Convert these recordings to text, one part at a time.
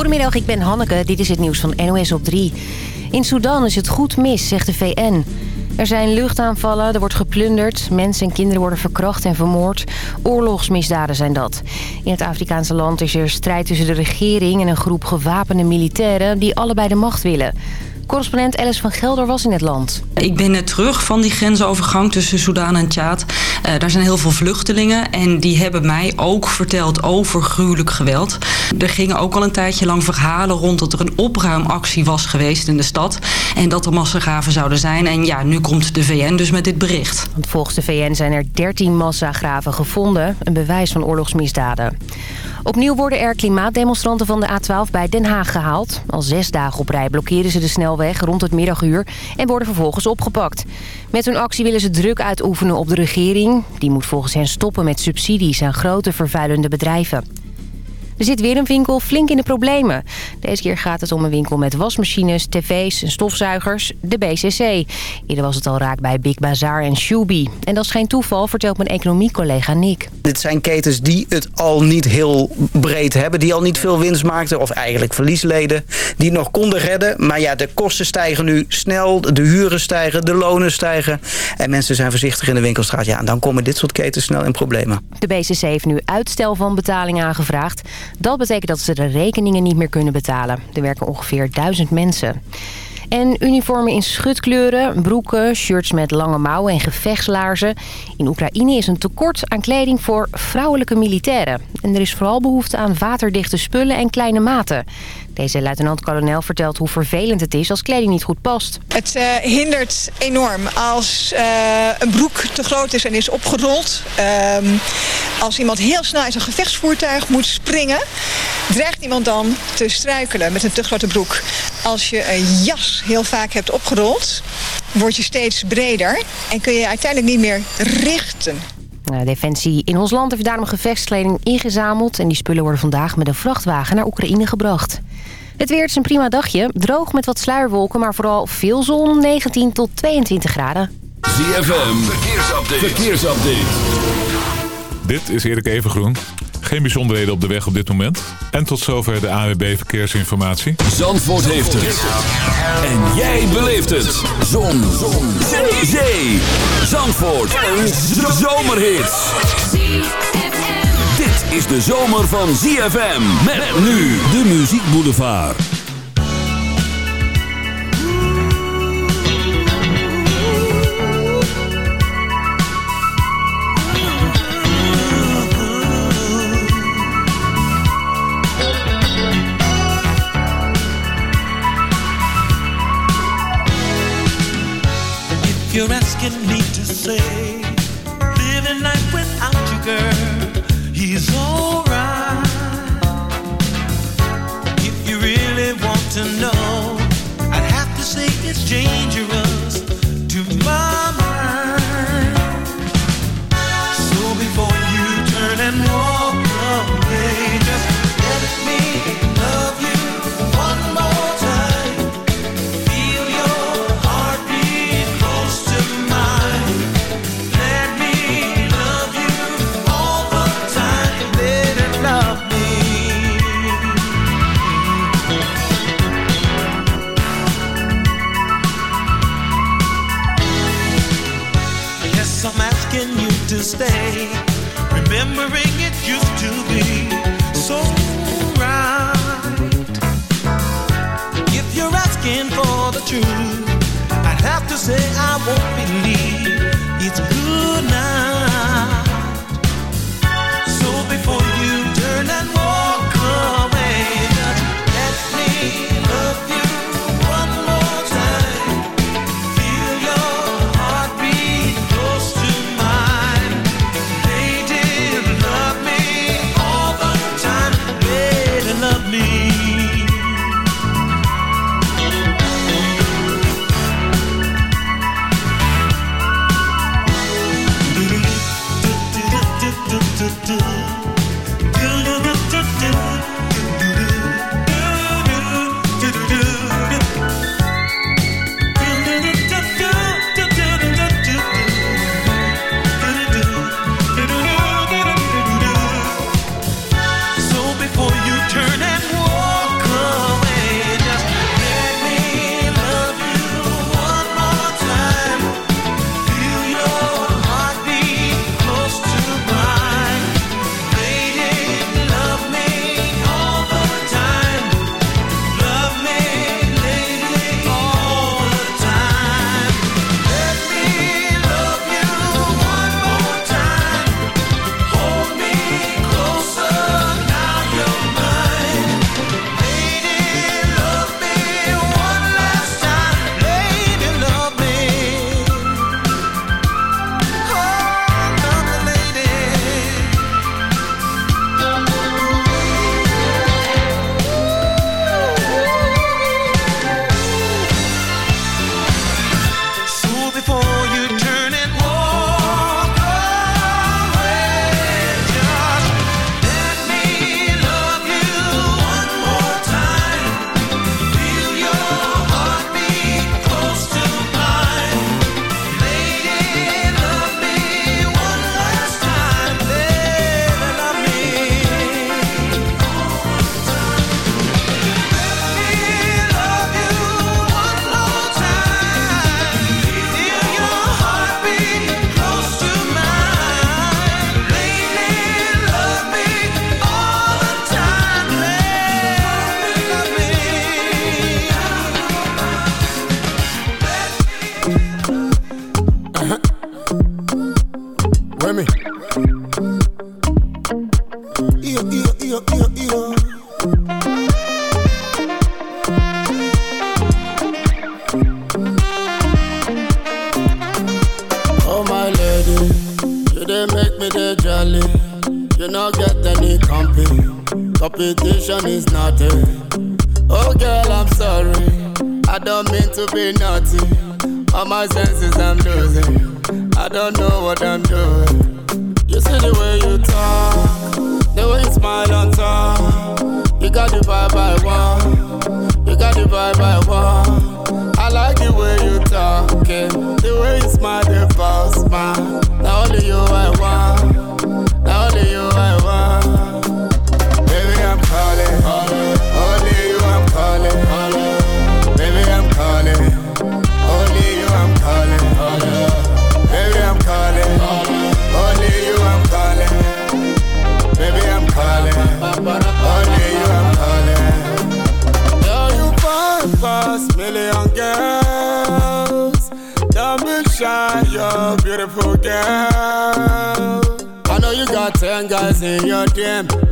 Goedemiddag, ik ben Hanneke. Dit is het nieuws van NOS op 3. In Sudan is het goed mis, zegt de VN. Er zijn luchtaanvallen, er wordt geplunderd, mensen en kinderen worden verkracht en vermoord. Oorlogsmisdaden zijn dat. In het Afrikaanse land is er strijd tussen de regering en een groep gewapende militairen die allebei de macht willen. Correspondent Alice van Gelder was in het land. Ik ben net terug van die grensovergang tussen Soedan en Tjaad. Uh, daar zijn heel veel vluchtelingen en die hebben mij ook verteld over gruwelijk geweld. Er gingen ook al een tijdje lang verhalen rond dat er een opruimactie was geweest in de stad. En dat er massagraven zouden zijn. En ja, nu komt de VN dus met dit bericht. Want volgens de VN zijn er 13 massagraven gevonden. Een bewijs van oorlogsmisdaden. Opnieuw worden er klimaatdemonstranten van de A12 bij Den Haag gehaald. Al zes dagen op rij blokkeren ze de snelweg rond het middaguur en worden vervolgens opgepakt. Met hun actie willen ze druk uitoefenen op de regering. Die moet volgens hen stoppen met subsidies aan grote vervuilende bedrijven. Er zit weer een winkel flink in de problemen. Deze keer gaat het om een winkel met wasmachines, tv's en stofzuigers, de BCC. Eerder was het al raak bij Big Bazaar en Shubi. En dat is geen toeval, vertelt mijn economiecollega Nick. Dit zijn ketens die het al niet heel breed hebben. Die al niet veel winst maakten, of eigenlijk verlies leden. Die nog konden redden. Maar ja, de kosten stijgen nu snel. De huren stijgen, de lonen stijgen. En mensen zijn voorzichtig in de winkelstraat. Ja, en dan komen dit soort ketens snel in problemen. De BCC heeft nu uitstel van betaling aangevraagd. Dat betekent dat ze de rekeningen niet meer kunnen betalen. Er werken ongeveer duizend mensen. En uniformen in schutkleuren, broeken, shirts met lange mouwen en gevechtslaarzen. In Oekraïne is een tekort aan kleding voor vrouwelijke militairen. En er is vooral behoefte aan waterdichte spullen en kleine maten. Deze luitenant-kolonel vertelt hoe vervelend het is als kleding niet goed past. Het uh, hindert enorm als uh, een broek te groot is en is opgerold. Uh, als iemand heel snel in zijn gevechtsvoertuig moet springen... dreigt iemand dan te struikelen met een te grote broek. Als je een jas heel vaak hebt opgerold, word je steeds breder... en kun je uiteindelijk niet meer richten. Defensie in ons land heeft daarom gevechtskleding ingezameld... en die spullen worden vandaag met een vrachtwagen naar Oekraïne gebracht. Het weer is een prima dagje. Droog met wat sluierwolken, maar vooral veel zon. 19 tot 22 graden. ZFM, verkeersupdate. verkeersupdate. Dit is Erik Evengroen. Geen bijzonderheden op de weg op dit moment. En tot zover de AWB Verkeersinformatie. Zandvoort heeft het. En jij beleeft het. Zon. Zon. Zee. Zee. Zandvoort. Een zomerhit. Is de zomer van ZFM. Met nu de Muziek Boulevard. You're asking me to say, to know, I'd have to say it's dangerous used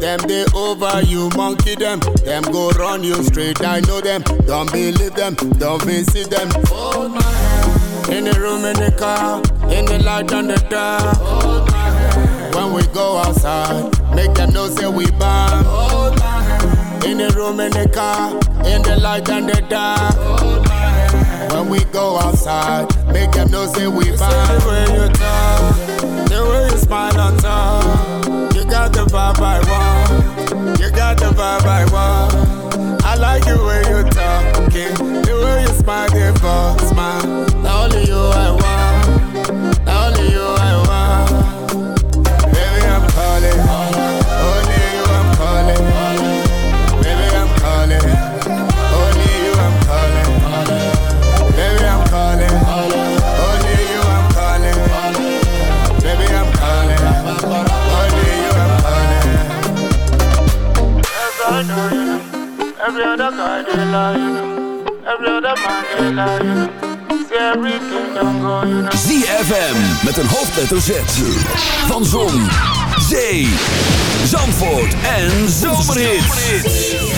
Them they over you, monkey them. Them go run you straight. I know them. Don't believe them. Don't visit them. Hold my hand. In the room, in the car, in the light and the dark. Hold my hand. When we go outside, make them know say we bomb. Hold my hand. In the room, in the car, in the light and the dark. Hold my hand. When we go outside, make them know say we bomb. The way you talk, the way you smile on top. You got the vibe I want. Got the vibe I like the way you talking, the way you smile, the boss smile. Every other. ZFM met een hoofdletter. Van Zon, Zee, Zandvoort en Zomerhits.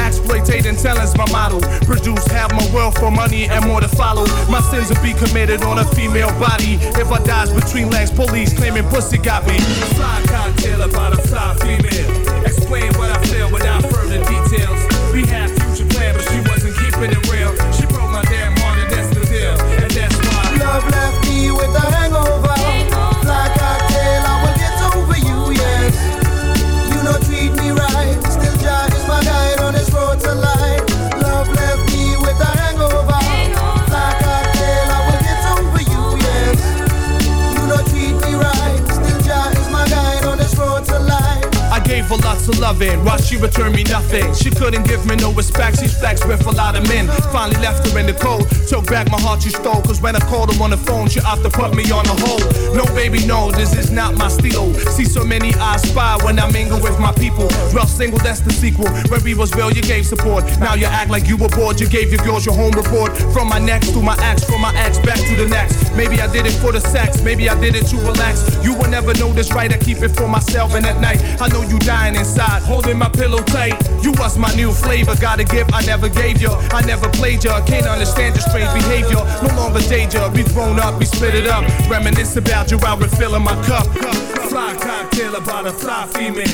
exploitating talent's my model. Produce half my wealth for money and more to follow. My sins will be committed on a female body. If I dies between legs, police claiming pussy got me. Fly cocktail about a fly female. Explain what I feel without further loving, while she returned me nothing. She couldn't give me no respect, she's flexed with a lot of men. Finally left her in the cold, took back my heart she stole. Cause when I called her on the phone, she to put me on the hold. No baby, no, this is not my stilo. See so many eyes spy when I mingle with my people. Rough single, that's the sequel. Where we was real, you gave support. Now you act like you were bored, you gave your girls your home report. From my next to my ex, from my ex back to the. Maybe I did it for the sex, maybe I did it to relax. You will never know this right, I keep it for myself. And at night, I know you dying inside, holding my pillow tight. You was my new flavor, got a gift I never gave you. I never played you, can't understand your strange behavior. No longer danger, we thrown up, we split it up. Reminisce about you while refilling my cup. Fly cocktail about a fly female.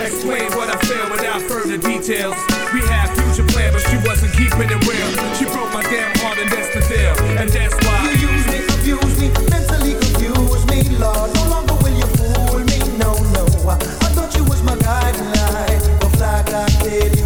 Explain what I feel without further details. We had future plans, but she wasn't keeping it real. She broke my damn heart, and that's the deal. And that's why. Will you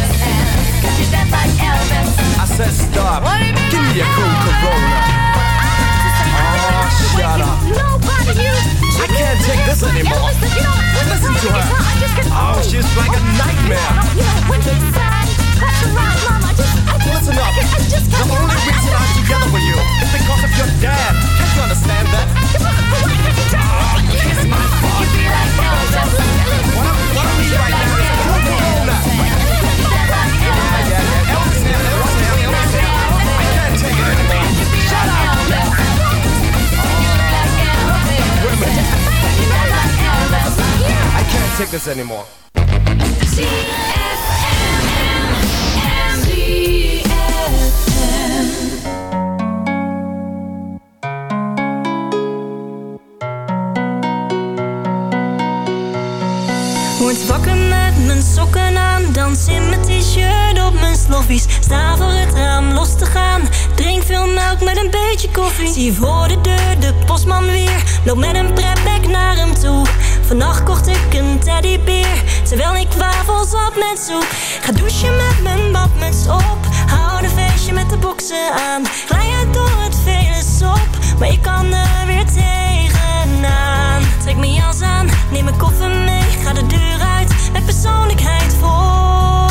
And could you dance like Elvis? I said stop. What do you mean Give me a cool Corona. Oh, shut up. Nobody you. I can't take this anymore. Listen to her. Oh, she's like a nightmare. You know, when he sang, that's right, Mom. I just, I just, Listen up. I, I just The only reason I'm together with you is because of your dad. Can't you understand that? Kiss my ah, like Elvis. What I, what I need right now is a cool Corona. Minute. I can't take this anymore. Word wakker met mijn sokken aan, dans in mijn t-shirt op mijn sloffies. Sta voor het raam los te gaan, drink veel melk met een beetje koffie. Zie voor de deur de postman weer, loop met een pretbag naar hem toe. Vannacht kocht ik een teddybeer, terwijl ik wafels had met soep. Ga douchen met mijn badmuts op, hou een feestje met de boksen aan. Glijden door het vele sop, maar ik kan er weer tegenaan. Trek mijn jas aan, neem mijn koffer mee, ga de deur uit met persoonlijkheid voor.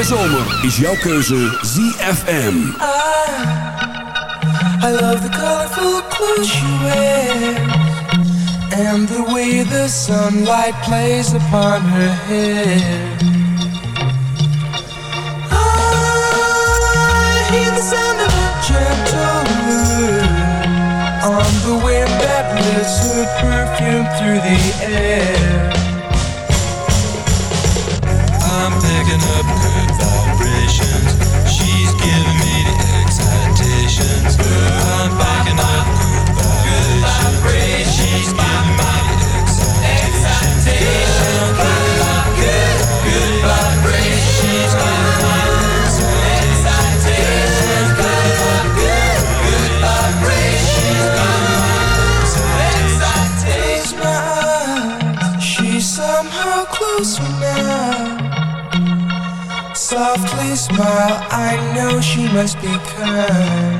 De zomer is jouw keuze ZFM. Ah, I love the colorful clothes she wears And the way the sunlight plays upon her hair ah, I hear the sound of a gentle wind On the wind that lifts her perfume through the air must be kind.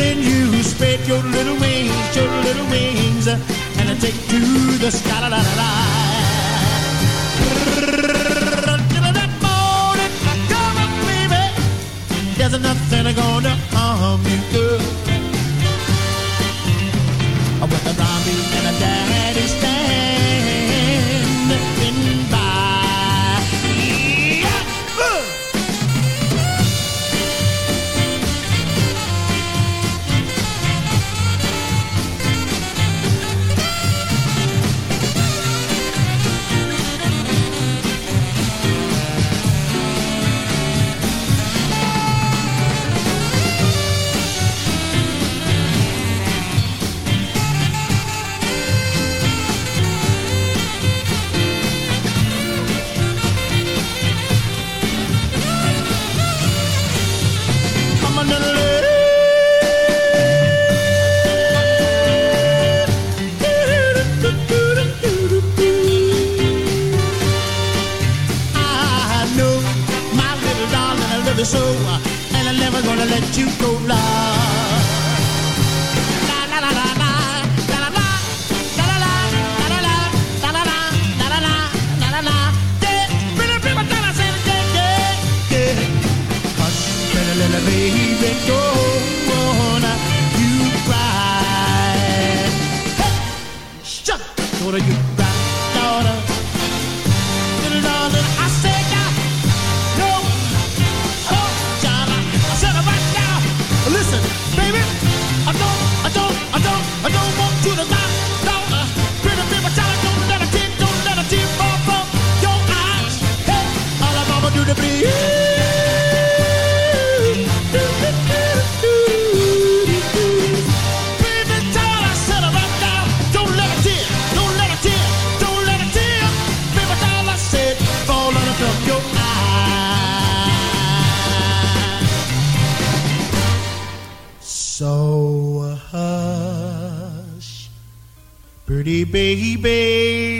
Then you spread your little wings, your little wings, and I take to the sky. La, la, la, la. That morning, come on, baby. There's nothing gonna harm you, girl. Baby.